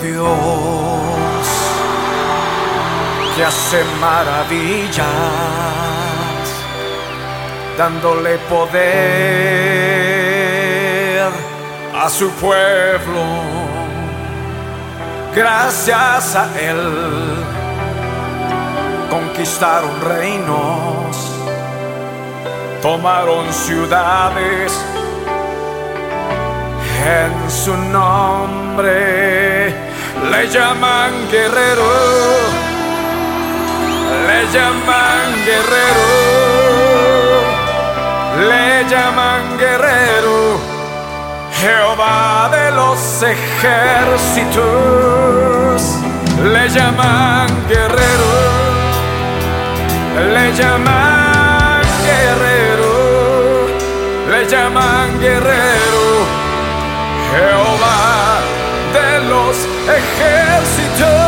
Dios que hace maravillas, dándole poder a su pueblo. Gracias a Él conquistaron reinos, tomaron ciudades en su nombre. Le llaman guerrero, le llaman guerrero, le llaman guerrero. Jehová de los ejércitos, le llaman guerrero, le llaman guerrero, le llaman guerrero. Jehová de los ejércitos.